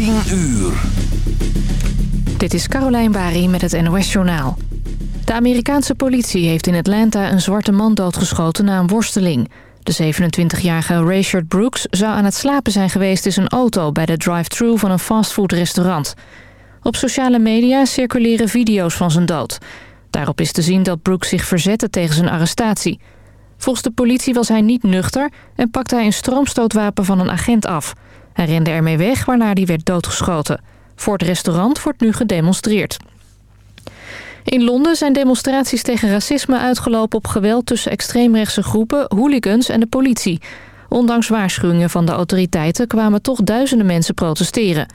10 uur. Dit is Carolijn Bari met het NOS Journaal. De Amerikaanse politie heeft in Atlanta een zwarte man doodgeschoten na een worsteling. De 27-jarige Rayshard Brooks zou aan het slapen zijn geweest in zijn auto... bij de drive-thru van een fastfoodrestaurant. Op sociale media circuleren video's van zijn dood. Daarop is te zien dat Brooks zich verzette tegen zijn arrestatie. Volgens de politie was hij niet nuchter en pakte hij een stroomstootwapen van een agent af. Hij rende ermee weg, waarna hij werd doodgeschoten. Voor het restaurant wordt nu gedemonstreerd. In Londen zijn demonstraties tegen racisme uitgelopen op geweld tussen extreemrechtse groepen, hooligans en de politie. Ondanks waarschuwingen van de autoriteiten kwamen toch duizenden mensen protesteren.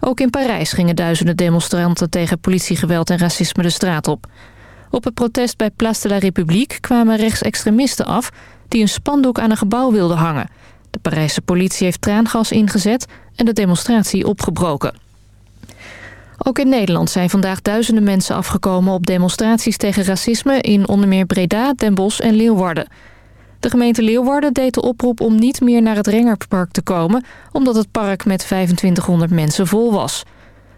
Ook in Parijs gingen duizenden demonstranten tegen politiegeweld en racisme de straat op. Op het protest bij Place de la République kwamen rechtsextremisten af... die een spandoek aan een gebouw wilden hangen. De Parijse politie heeft traangas ingezet en de demonstratie opgebroken. Ook in Nederland zijn vandaag duizenden mensen afgekomen op demonstraties tegen racisme in onder meer Breda, Den Bosch en Leeuwarden. De gemeente Leeuwarden deed de oproep om niet meer naar het Rengerpark te komen... omdat het park met 2500 mensen vol was.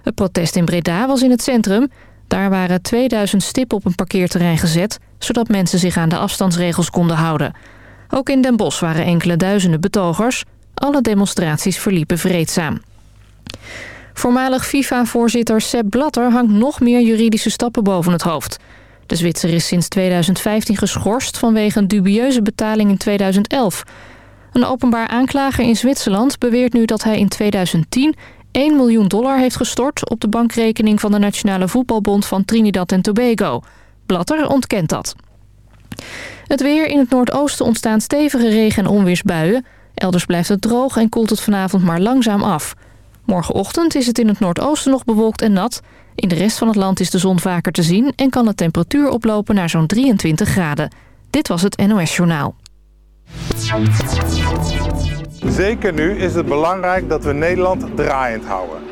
Het protest in Breda was in het centrum. Daar waren 2000 stippen op een parkeerterrein gezet... zodat mensen zich aan de afstandsregels konden houden. Ook in Den Bosch waren enkele duizenden betogers. Alle demonstraties verliepen vreedzaam. Voormalig FIFA-voorzitter Sepp Blatter hangt nog meer juridische stappen boven het hoofd. De Zwitser is sinds 2015 geschorst vanwege een dubieuze betaling in 2011. Een openbaar aanklager in Zwitserland beweert nu dat hij in 2010 1 miljoen dollar heeft gestort op de bankrekening van de Nationale Voetbalbond van Trinidad en Tobago. Blatter ontkent dat. Het weer in het noordoosten ontstaan stevige regen- en onweersbuien. Elders blijft het droog en koelt het vanavond maar langzaam af. Morgenochtend is het in het noordoosten nog bewolkt en nat. In de rest van het land is de zon vaker te zien... en kan de temperatuur oplopen naar zo'n 23 graden. Dit was het NOS Journaal. Zeker nu is het belangrijk dat we Nederland draaiend houden.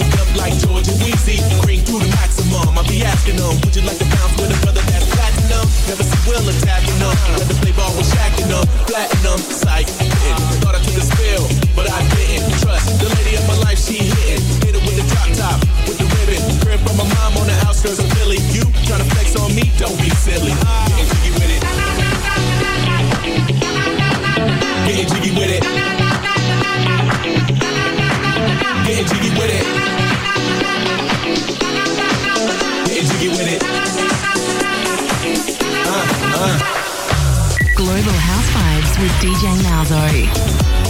moved up like George and Weezy. Cream through the maximum. I be asking them, would you like to bounce with a brother that's platinum? Never see Will attacking them. Rather play ball with Shaq and them. Platinum, psych, hitting. Thought I took a spill, but I didn't. Trust the lady of my life, she hitting. Hit it with the drop top, with the ribbon. Crib from my mom on the outskirts of Philly. You tryna flex on me? Don't be silly. Getting jiggy with it. Getting jiggy with it. With DJ Malzo.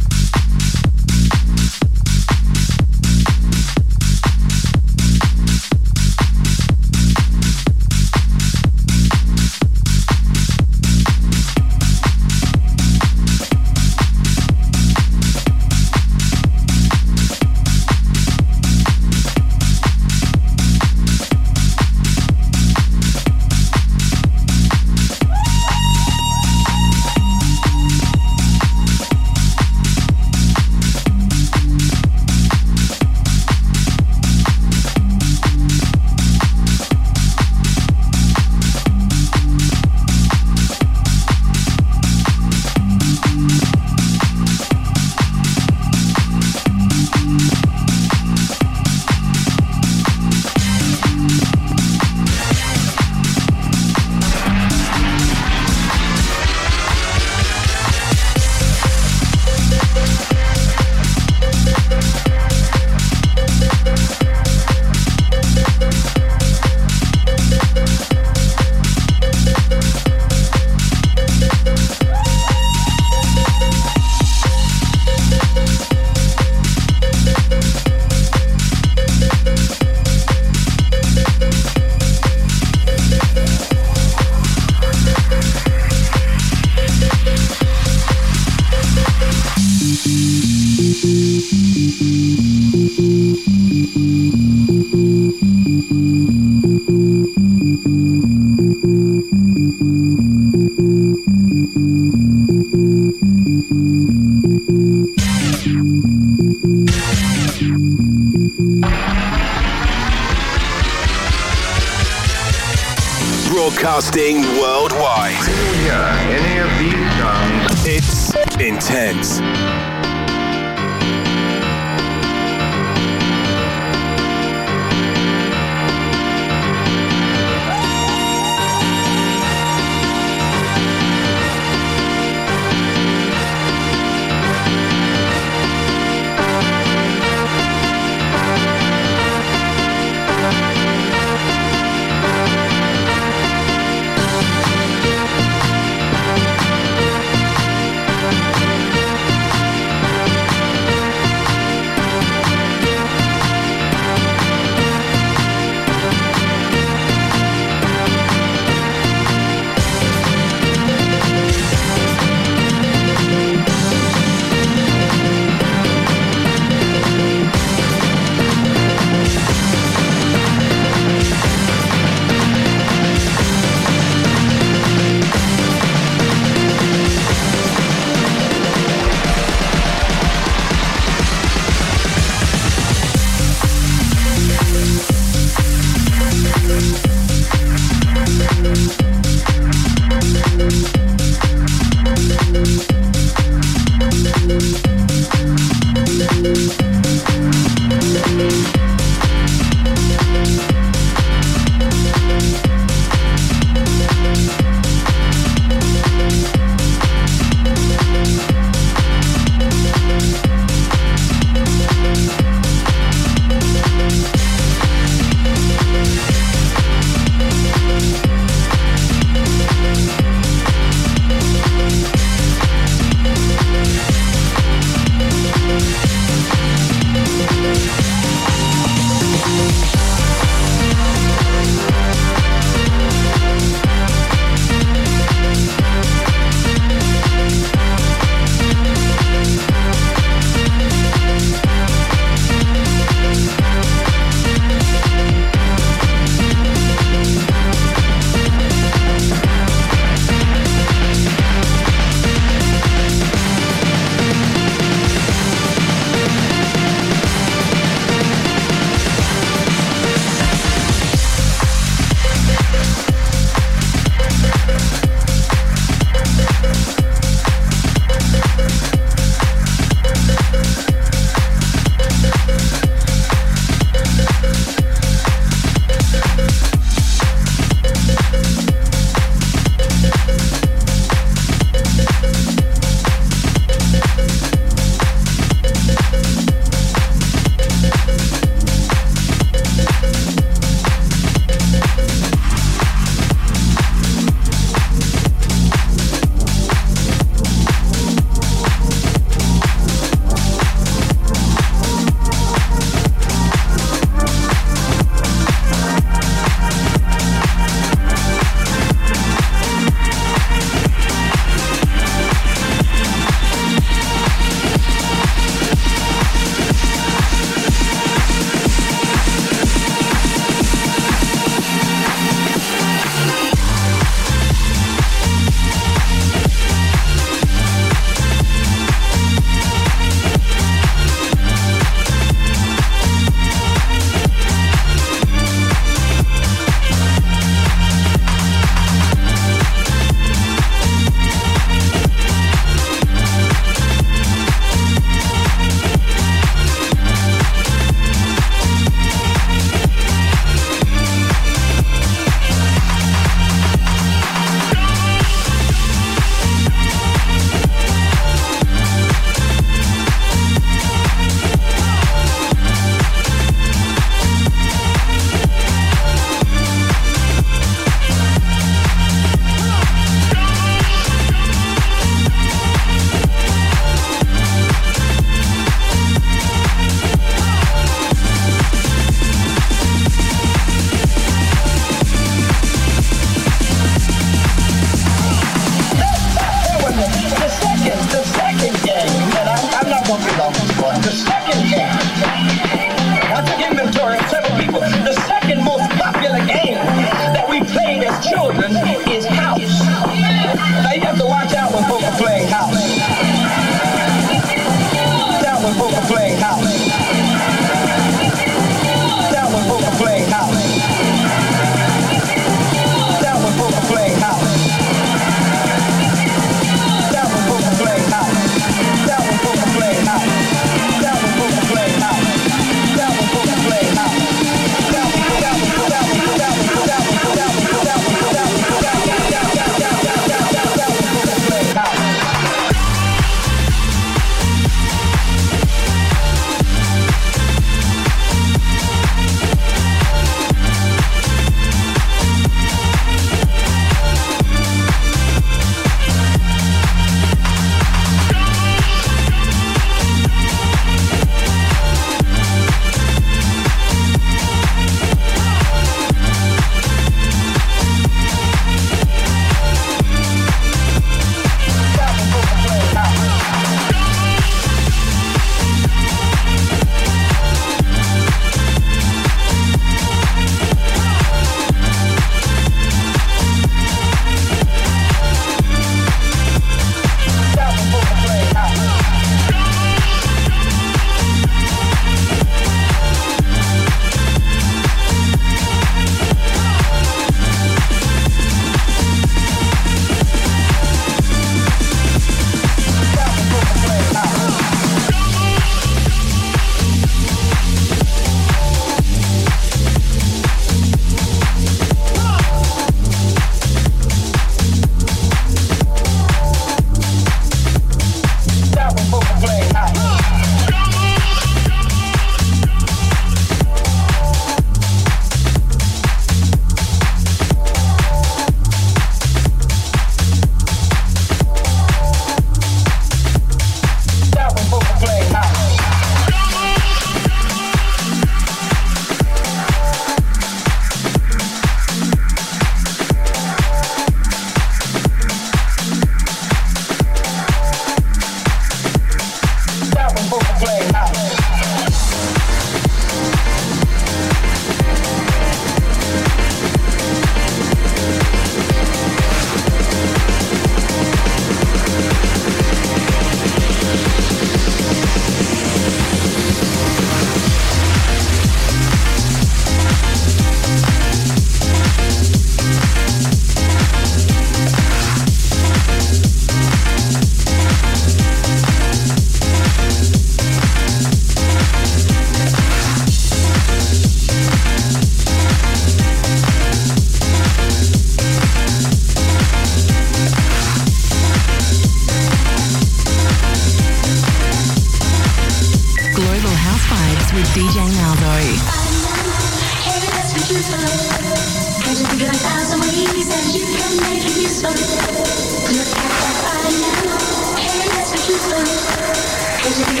Loving you.